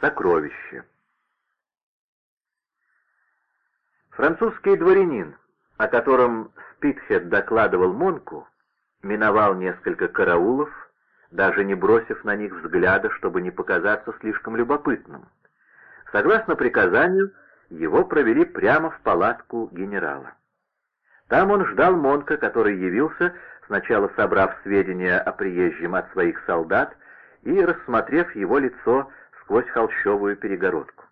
Сокровище. Французский дворянин, о котором Спитхед докладывал Монку, миновал несколько караулов, даже не бросив на них взгляда, чтобы не показаться слишком любопытным. Согласно приказанию, его провели прямо в палатку генерала. Там он ждал Монка, который явился, сначала собрав сведения о приезжем от своих солдат и рассмотрев его лицо сквозь холщовую перегородку.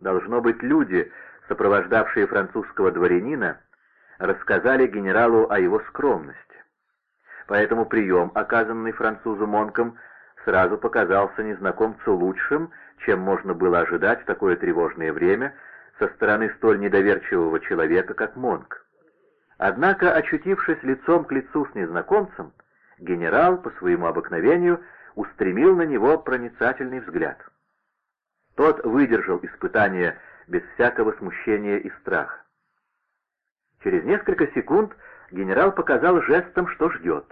Должно быть, люди, сопровождавшие французского дворянина, рассказали генералу о его скромности. Поэтому прием, оказанный французу Монком, сразу показался незнакомцу лучшим, чем можно было ожидать в такое тревожное время со стороны столь недоверчивого человека, как Монк. Однако, очутившись лицом к лицу с незнакомцем, генерал, по своему обыкновению, устремил на него проницательный взгляд. Тот выдержал испытание без всякого смущения и страха. Через несколько секунд генерал показал жестом, что ждет.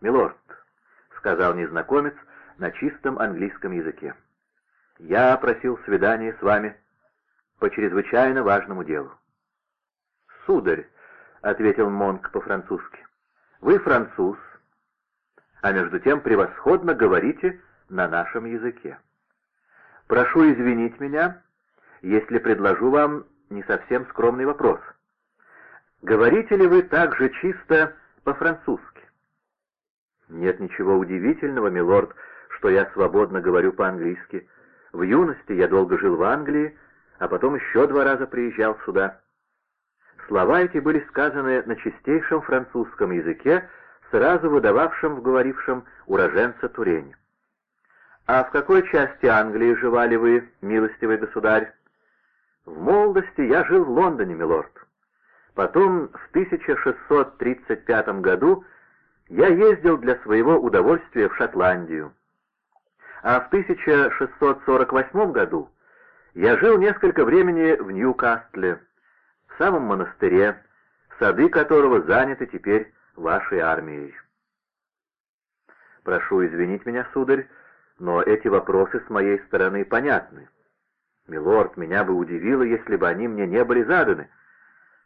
«Милорд», — сказал незнакомец на чистом английском языке, — «я просил свидания с вами по чрезвычайно важному делу». «Сударь», — ответил Монк по-французски. «Вы француз, а между тем превосходно говорите на нашем языке. Прошу извинить меня, если предложу вам не совсем скромный вопрос. Говорите ли вы так же чисто по-французски?» «Нет ничего удивительного, милорд, что я свободно говорю по-английски. В юности я долго жил в Англии, а потом еще два раза приезжал сюда». Слова эти были сказаны на чистейшем французском языке, сразу выдававшем в говорившем уроженца Турень. «А в какой части Англии живали вы, милостивый государь?» «В молодости я жил в Лондоне, милорд. Потом, в 1635 году, я ездил для своего удовольствия в Шотландию. А в 1648 году я жил несколько времени в Ньюкасле, самом монастыре, сады которого заняты теперь вашей армией. Прошу извинить меня, сударь, но эти вопросы с моей стороны понятны. Милорд, меня бы удивило, если бы они мне не были заданы.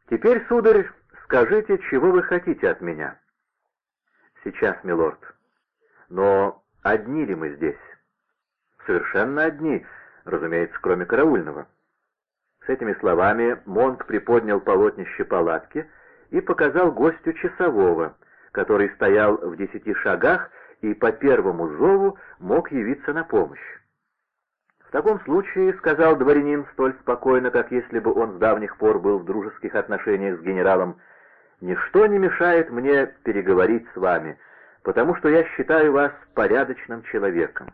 Теперь, сударь, скажите, чего вы хотите от меня? Сейчас, милорд. Но одни ли мы здесь? Совершенно одни, разумеется, кроме караульного. С этими словами Монк приподнял полотнище палатки и показал гостю часового, который стоял в десяти шагах и по первому зову мог явиться на помощь. «В таком случае, — сказал дворянин столь спокойно, как если бы он с давних пор был в дружеских отношениях с генералом, — ничто не мешает мне переговорить с вами, потому что я считаю вас порядочным человеком.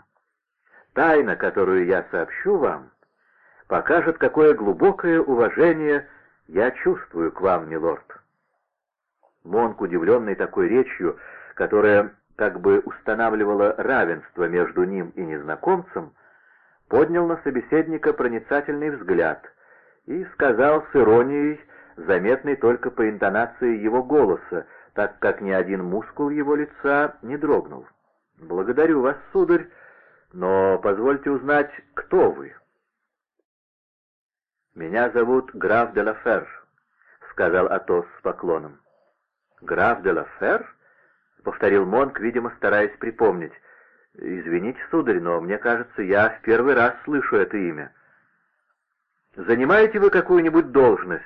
Тайна, которую я сообщу вам, — покажет, какое глубокое уважение я чувствую к вам, милорд. Монк, удивленный такой речью, которая как бы устанавливала равенство между ним и незнакомцем, поднял на собеседника проницательный взгляд и сказал с иронией, заметной только по интонации его голоса, так как ни один мускул его лица не дрогнул. «Благодарю вас, сударь, но позвольте узнать, кто вы?» «Меня зовут граф де Лафер», — сказал Атос с поклоном. «Граф де Лафер?» — повторил Монк, видимо, стараясь припомнить. «Извините, сударь, но мне кажется, я в первый раз слышу это имя». «Занимаете вы какую-нибудь должность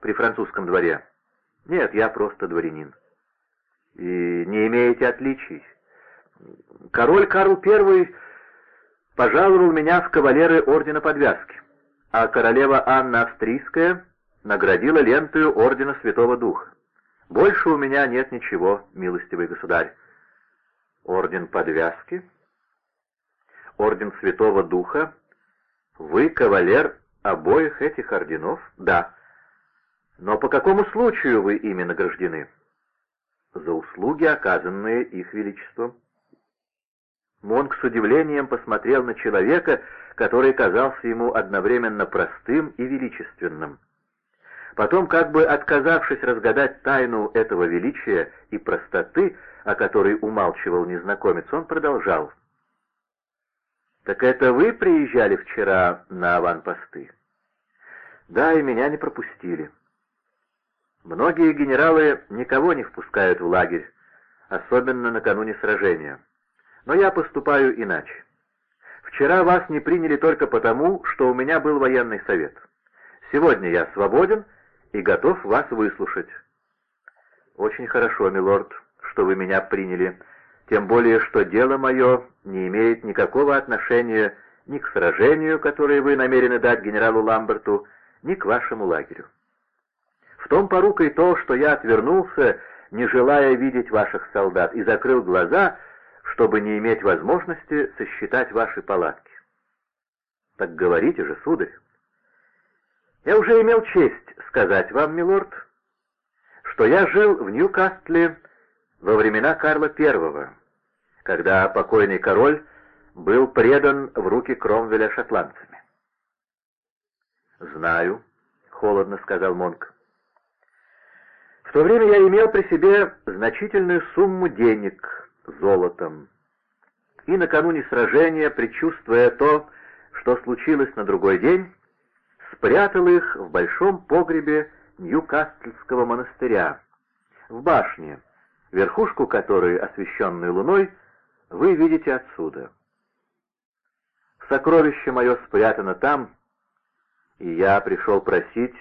при французском дворе?» «Нет, я просто дворянин». «И не имеете отличий?» «Король Карл I пожаловал меня в кавалеры Ордена Подвязки а королева Анна Австрийская наградила лентою Ордена Святого Духа. Больше у меня нет ничего, милостивый государь. Орден подвязки? Орден Святого Духа? Вы кавалер обоих этих орденов? Да. Но по какому случаю вы ими награждены? За услуги, оказанные их величеством. Монк с удивлением посмотрел на человека, который казался ему одновременно простым и величественным. Потом, как бы отказавшись разгадать тайну этого величия и простоты, о которой умалчивал незнакомец, он продолжал. «Так это вы приезжали вчера на аванпосты?» «Да, и меня не пропустили». Многие генералы никого не впускают в лагерь, особенно накануне сражения. Но я поступаю иначе. Вчера вас не приняли только потому, что у меня был военный совет. Сегодня я свободен и готов вас выслушать. Очень хорошо, милорд, что вы меня приняли, тем более, что дело мое не имеет никакого отношения ни к сражению, которое вы намерены дать генералу Ламберту, ни к вашему лагерю. В том порука и то, что я отвернулся, не желая видеть ваших солдат, и закрыл глаза, чтобы не иметь возможности сосчитать ваши палатки. Так говорите же, сударь. Я уже имел честь сказать вам, милорд, что я жил в Ньюкастле во времена Карла I, когда покойный король был предан в руки Кромвеля шотландцами. «Знаю», — холодно сказал Монк. В то время я имел при себе значительную сумму денег золотом. И накануне сражения, предчувствуя то, что случилось на другой день, спрятал их в большом погребе Ньюкаслского монастыря, в башне, верхушку которой, освещенной луной, вы видите отсюда. Сокровище мое спрятано там, и я пришел просить,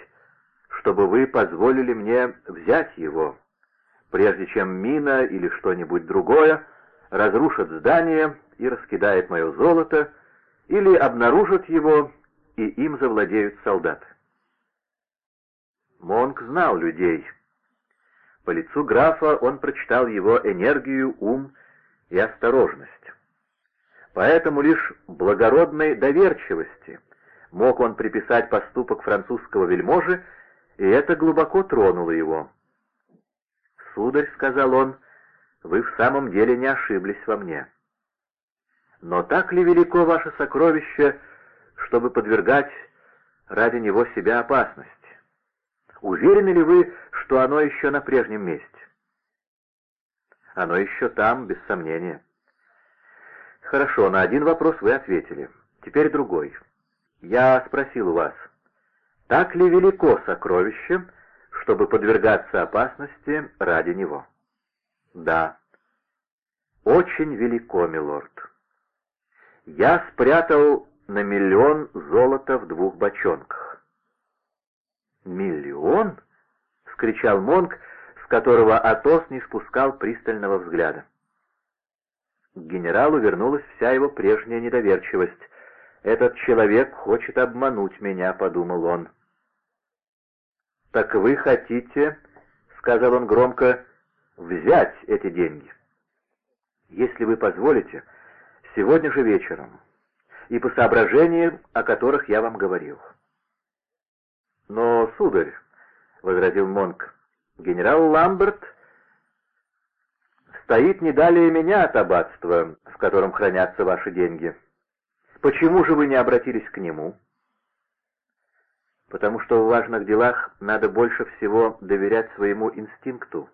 чтобы вы позволили мне взять его, прежде чем мина или что-нибудь другое разрушат здание и раскидает мое золото, или обнаружат его, и им завладеют солдаты. Монк знал людей. По лицу графа он прочитал его энергию, ум и осторожность. Поэтому лишь благородной доверчивости мог он приписать поступок французского вельможи и это глубоко тронуло его. «Сударь», — сказал он, — «вы в самом деле не ошиблись во мне. Но так ли велико ваше сокровище, чтобы подвергать ради него себя опасности? Уверены ли вы, что оно еще на прежнем месте?» «Оно еще там, без сомнения». «Хорошо, на один вопрос вы ответили. Теперь другой. Я спросил у вас, так ли велико сокровище, чтобы подвергаться опасности ради него? Да. Очень велико, милорд. Я спрятал на миллион золота в двух бочонках. «Миллион?» — вскричал Монк, с которого Атос не спускал пристального взгляда. К генералу вернулась вся его прежняя недоверчивость. «Этот человек хочет обмануть меня», — подумал он. «Так вы хотите, — сказал он громко, — взять эти деньги? Если вы позволите, сегодня же вечером, и по соображениям, о которых я вам говорил». «Но, сударь, — возразил Монк, — генерал Ламберт стоит не далее меня от аббатства, в котором хранятся ваши деньги. Почему же вы не обратились к нему?» потому что в важных делах надо больше всего доверять своему инстинкту.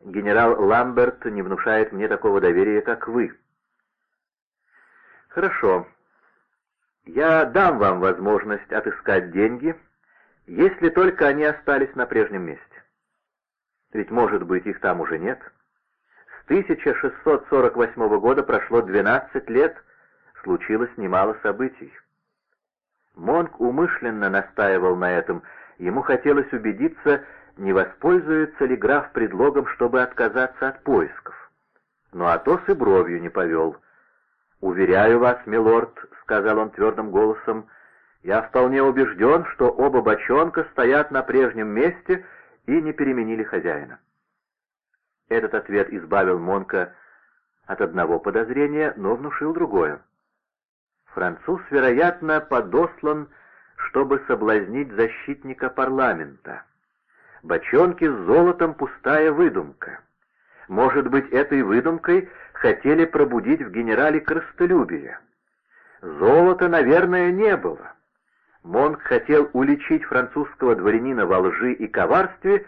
Генерал Ламберт не внушает мне такого доверия, как вы. Хорошо. Я дам вам возможность отыскать деньги, если только они остались на прежнем месте. Ведь, может быть, их там уже нет. С 1648 года прошло 12 лет, случилось немало событий. Монк умышленно настаивал на этом. Ему хотелось убедиться, не воспользуется ли граф предлогом, чтобы отказаться от поисков. Но Атос и бровью не повел. «Уверяю вас, милорд», — сказал он твердым голосом, — «я вполне убежден, что оба бочонка стоят на прежнем месте и не переменили хозяина». Этот ответ избавил Монка от одного подозрения, но внушил другое. Француз, вероятно, подослан, чтобы соблазнить защитника парламента. Бочонки с золотом — пустая выдумка. Может быть, этой выдумкой хотели пробудить в генерале крыстолюбие. Золота, наверное, не было. Монк хотел уличить французского дворянина во лжи и коварстве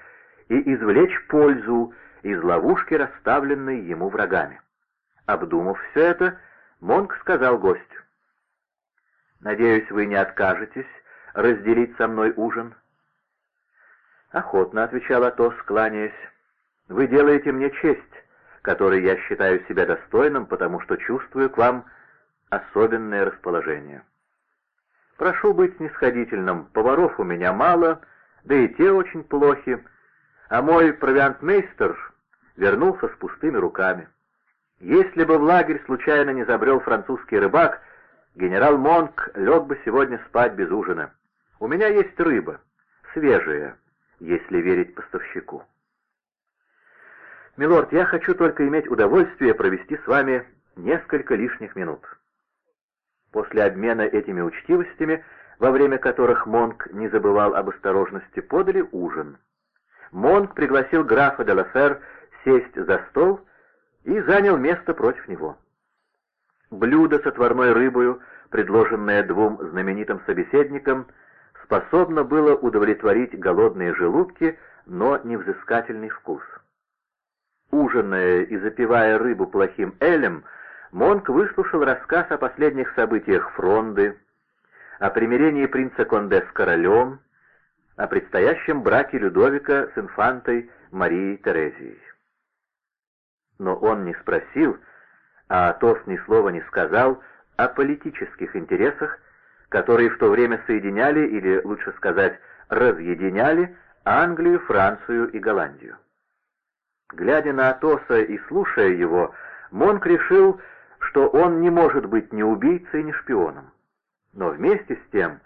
и извлечь пользу из ловушки, расставленной ему врагами. Обдумав все это, Монк сказал гостю. «Надеюсь, вы не откажетесь разделить со мной ужин?» «Охотно», — отвечал Атос, кланяясь. «Вы делаете мне честь, которой я считаю себя достойным, потому что чувствую к вам особенное расположение. Прошу быть снисходительным, поваров у меня мало, да и те очень плохи, а мой провиантмейстер вернулся с пустыми руками. Если бы в лагерь случайно не забрел французский рыбак, генерал Монк лег бы сегодня спать без ужина. У меня есть рыба, свежая, если верить поставщику. «Милорд, я хочу только иметь удовольствие провести с вами несколько лишних минут». После обмена этими учтивостями, во время которых Монк не забывал об осторожности, подали ужин. Монк пригласил графа де Лафер сесть за стол и занял место против него. Блюдо с отварной рыбою, предложенное двум знаменитым собеседникам, способно было удовлетворить голодные желудки, но невзыскательный вкус. Ужиная и запивая рыбу плохим элем, Монк выслушал рассказ о последних событиях Фронды, о примирении принца Конде с королем, о предстоящем браке Людовика с инфантой Марией Терезией. Но он не спросил, а Атос ни слова не сказал о политических интересах, которые в то время соединяли, или, лучше сказать, разъединяли Англию, Францию и Голландию. Глядя на Атоса и слушая его, Монк решил, что он не может быть ни убийцей, ни шпионом. Но вместе с тем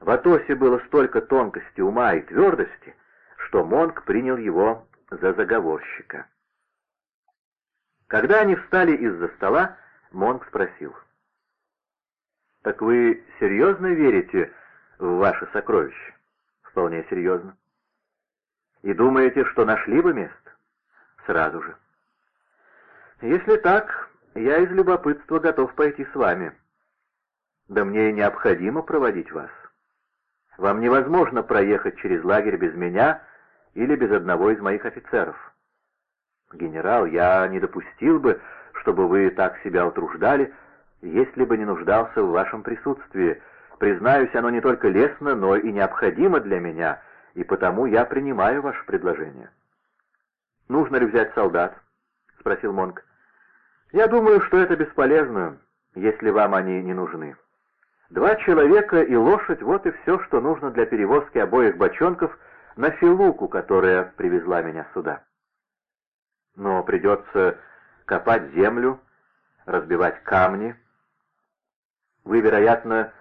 в Атосе было столько тонкости ума и твердости, что Монк принял его за заговорщика. Когда они встали из-за стола, Монк спросил. «Так вы серьезно верите в ваше сокровище?» «Вполне серьезно». «И думаете, что нашли бы место?» «Сразу же». «Если так, я из любопытства готов пойти с вами. Да мне и необходимо проводить вас. Вам невозможно проехать через лагерь без меня или без одного из моих офицеров. Генерал, я не допустил бы, чтобы вы так себя утруждали, если бы не нуждался в вашем присутствии. Признаюсь, оно не только лестно, но и необходимо для меня, и потому я принимаю ваше предложение. «Нужно ли взять солдат?» — спросил Монк. Я думаю, что это бесполезно, если вам они не нужны. Два человека и лошадь — вот и все, что нужно для перевозки обоих бочонков на Филуку, которая привезла меня сюда. Но придется копать землю, разбивать камни. Вы, вероятно,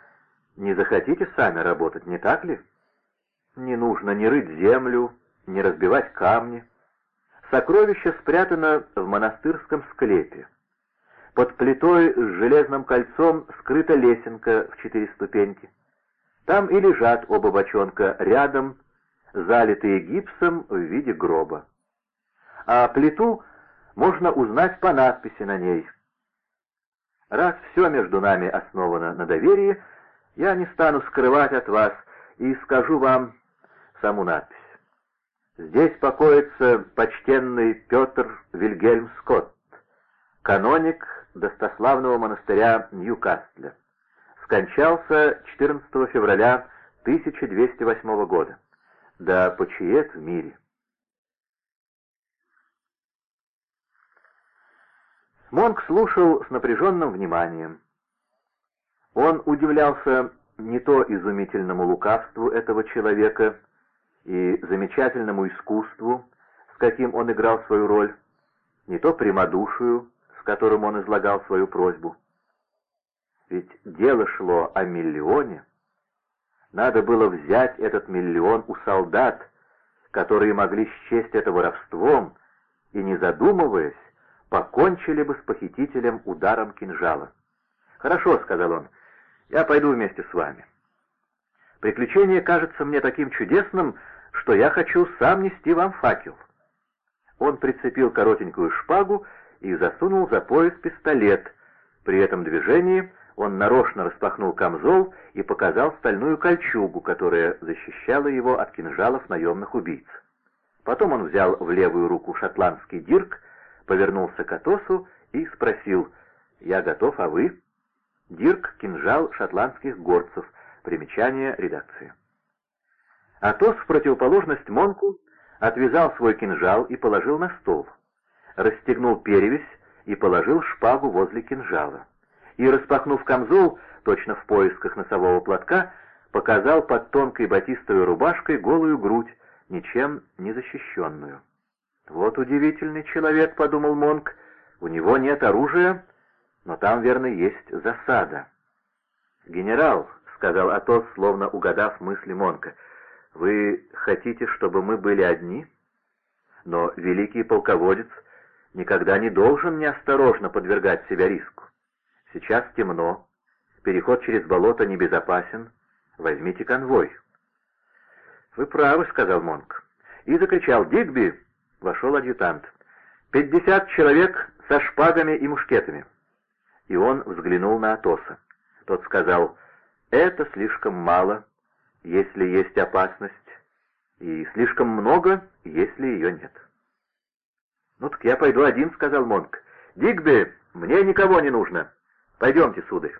не захотите сами работать, не так ли? Не нужно ни рыть землю, ни разбивать камни. Сокровище спрятано в монастырском склепе. Под плитой с железным кольцом скрыта лесенка в четыре ступеньки. Там и лежат оба бочонка рядом, залитые гипсом в виде гроба. А плиту можно узнать по надписи на ней. Раз все между нами основано на доверии, я не стану скрывать от вас и скажу вам саму надпись. Здесь покоится почтенный Петр Вильгельм Скотт, каноник достославного монастыря Ньюкасля. Скончался 14 февраля 1208 года. Да почиет в мире. Монк слушал с напряженным вниманием. Он удивлялся не то изумительному лукавству этого человека и замечательному искусству, с каким он играл свою роль, не то прямодушию, с которым он излагал свою просьбу. Ведь дело шло о миллионе. Надо было взять этот миллион у солдат, которые могли счесть это воровством, и, не задумываясь, покончили бы с похитителем ударом кинжала. «Хорошо», — сказал он, — «я пойду вместе с вами. Приключение кажется мне таким чудесным, что я хочу сам нести вам факел». Он прицепил коротенькую шпагу и засунул за пояс пистолет. При этом движении он нарочно распахнул камзол и показал стальную кольчугу, которая защищала его от кинжалов наемных убийц. Потом он взял в левую руку шотландский дирк, повернулся к Атосу и спросил, «Я готов, а вы?» Дирк — кинжал шотландских горцев. Примечание редакции. Атос в противоположность Монку отвязал свой кинжал и положил на стол. Расстегнул перевязь и положил шпагу возле кинжала. И, распахнув камзол, точно в поисках носового платка, показал под тонкой батистовой рубашкой голую грудь, ничем не защищенную. «Вот удивительный человек», — подумал Монк, — «у него нет оружия, но там, верно, есть засада». «Генерал», — сказал Атос, словно угадав мысли Монка, — «вы хотите, чтобы мы были одни?» Но великий полководец никогда не должен неосторожно подвергать себя риску. Сейчас темно, переход через болото небезопасен, возьмите конвой. «Вы правы», — сказал Монк. И закричал «Дигби!» — вошел адъютант. «Пятьдесят человек со шпагами и мушкетами». И он взглянул на Атоса. Тот сказал «Это слишком мало, если есть опасность, и слишком много, если ее нет». «Ну так я пойду один», — сказал Монк. «Дигби, мне никого не нужно. Пойдемте, сударь».